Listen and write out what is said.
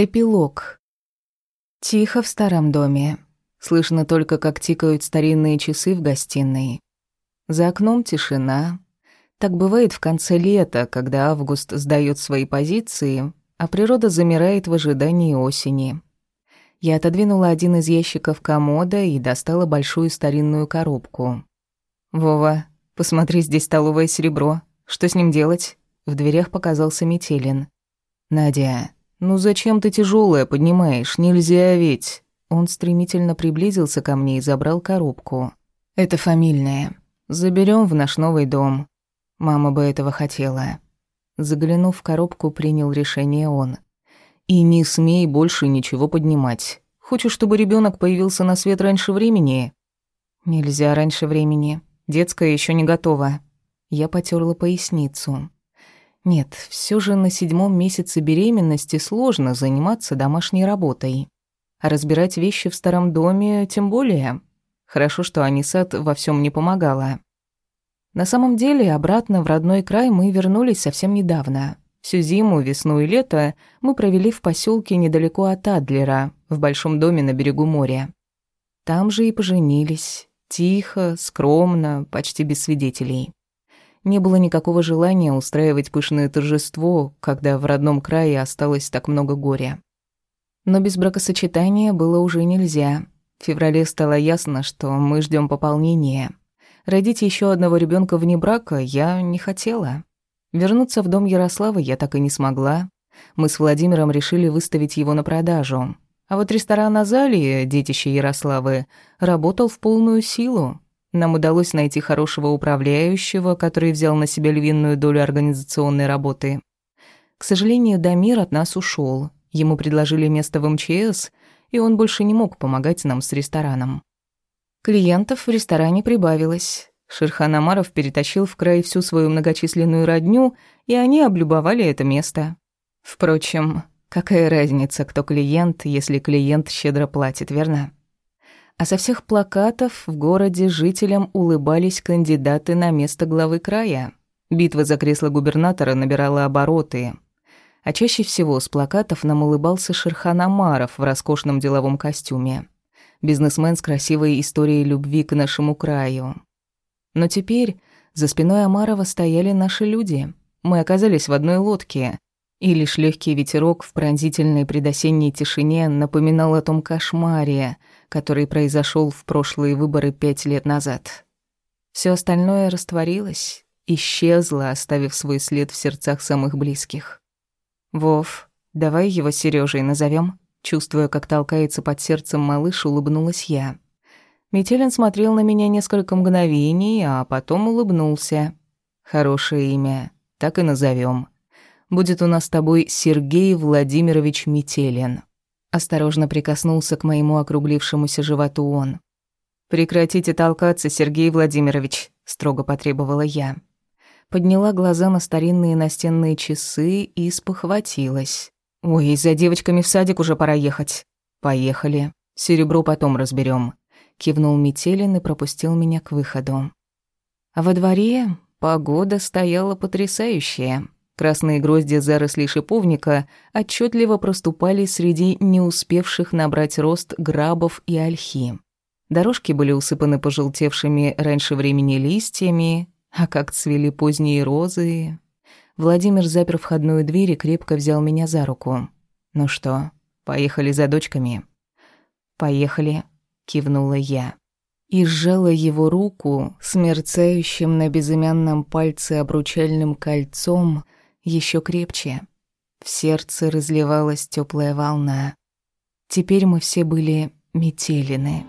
Эпилог. Тихо в старом доме. Слышно только, как тикают старинные часы в гостиной. За окном тишина. Так бывает в конце лета, когда август сдаёт свои позиции, а природа замирает в ожидании осени. Я отодвинула один из ящиков комода и достала большую старинную коробку. «Вова, посмотри, здесь столовое серебро. Что с ним делать?» В дверях показался Метелин. «Надя, «Ну зачем ты тяжелое поднимаешь? Нельзя ведь!» Он стремительно приблизился ко мне и забрал коробку. «Это фамильное. Заберем в наш новый дом. Мама бы этого хотела». Заглянув в коробку, принял решение он. «И не смей больше ничего поднимать. Хочешь, чтобы ребенок появился на свет раньше времени?» «Нельзя раньше времени. Детская еще не готова». Я потерла поясницу. Нет, все же на седьмом месяце беременности сложно заниматься домашней работой. А разбирать вещи в старом доме тем более. Хорошо, что Анисат во всем не помогала. На самом деле, обратно в родной край мы вернулись совсем недавно. Всю зиму, весну и лето мы провели в поселке недалеко от Адлера, в большом доме на берегу моря. Там же и поженились. Тихо, скромно, почти без свидетелей. Не было никакого желания устраивать пышное торжество, когда в родном крае осталось так много горя. Но без бракосочетания было уже нельзя. В феврале стало ясно, что мы ждем пополнения. Родить еще одного ребенка вне брака я не хотела. Вернуться в дом Ярослава я так и не смогла. Мы с Владимиром решили выставить его на продажу. А вот ресторан Азалии, детище Ярославы, работал в полную силу. Нам удалось найти хорошего управляющего, который взял на себя львиную долю организационной работы. К сожалению, Дамир от нас ушел. Ему предложили место в МЧС, и он больше не мог помогать нам с рестораном. Клиентов в ресторане прибавилось. Шерхан Амаров перетащил в край всю свою многочисленную родню, и они облюбовали это место. Впрочем, какая разница, кто клиент, если клиент щедро платит, верно? А со всех плакатов в городе жителям улыбались кандидаты на место главы края. Битва за кресло губернатора набирала обороты. А чаще всего с плакатов нам улыбался Шерхан Амаров в роскошном деловом костюме. Бизнесмен с красивой историей любви к нашему краю. Но теперь за спиной Амарова стояли наши люди. Мы оказались в одной лодке, и лишь легкий ветерок в пронзительной предосенней тишине напоминал о том кошмаре, который произошел в прошлые выборы пять лет назад. Все остальное растворилось, исчезло, оставив свой след в сердцах самых близких. «Вов, давай его Сережей назовем. Чувствуя, как толкается под сердцем малыш, улыбнулась я. Метелин смотрел на меня несколько мгновений, а потом улыбнулся. «Хорошее имя, так и назовем. Будет у нас с тобой Сергей Владимирович Метелин». Осторожно прикоснулся к моему округлившемуся животу он. «Прекратите толкаться, Сергей Владимирович», — строго потребовала я. Подняла глаза на старинные настенные часы и спохватилась. «Ой, за девочками в садик уже пора ехать». «Поехали. Серебро потом разберем. кивнул Метелин и пропустил меня к выходу. Во дворе погода стояла потрясающая. Красные грозди зарослей шиповника отчетливо проступали среди не успевших набрать рост грабов и ольхи. Дорожки были усыпаны пожелтевшими раньше времени листьями, а как цвели поздние розы. Владимир запер входную дверь и крепко взял меня за руку. «Ну что, поехали за дочками?» «Поехали», — кивнула я. И сжала его руку с мерцающим на безымянном пальце обручальным кольцом — еще крепче. В сердце разливалась теплая волна. Теперь мы все были метелины.